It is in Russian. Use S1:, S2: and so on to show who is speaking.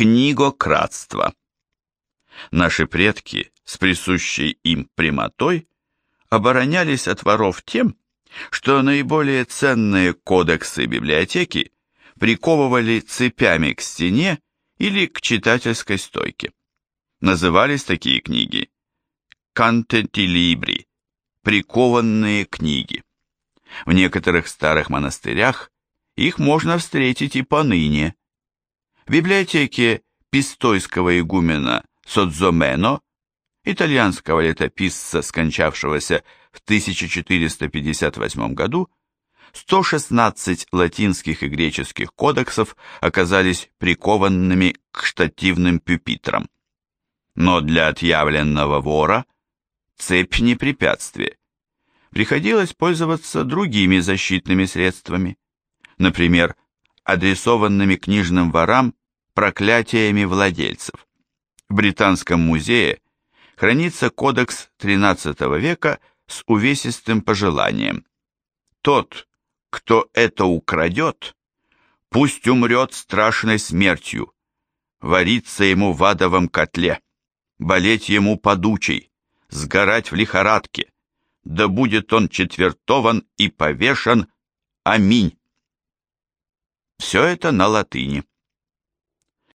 S1: Книгократство. Наши предки с присущей им прямотой оборонялись от воров тем, что наиболее ценные кодексы библиотеки приковывали цепями к стене или к читательской стойке. Назывались такие книги «кантетилибри» – прикованные книги. В некоторых старых монастырях их можно встретить и поныне. В библиотеке Пистойского игумена Содзомено, итальянского летописца, скончавшегося в 1458 году, 116 латинских и греческих кодексов оказались прикованными к штативным пюпитрам. Но для отъявленного вора цепь не препятствие. Приходилось пользоваться другими защитными средствами, например, адресованными книжным ворам проклятиями владельцев. В Британском музее хранится кодекс XIII века с увесистым пожеланием. Тот, кто это украдет, пусть умрет страшной смертью, вариться ему в адовом котле, болеть ему подучей, сгорать в лихорадке, да будет он четвертован и повешен. Аминь. Все это на латыни.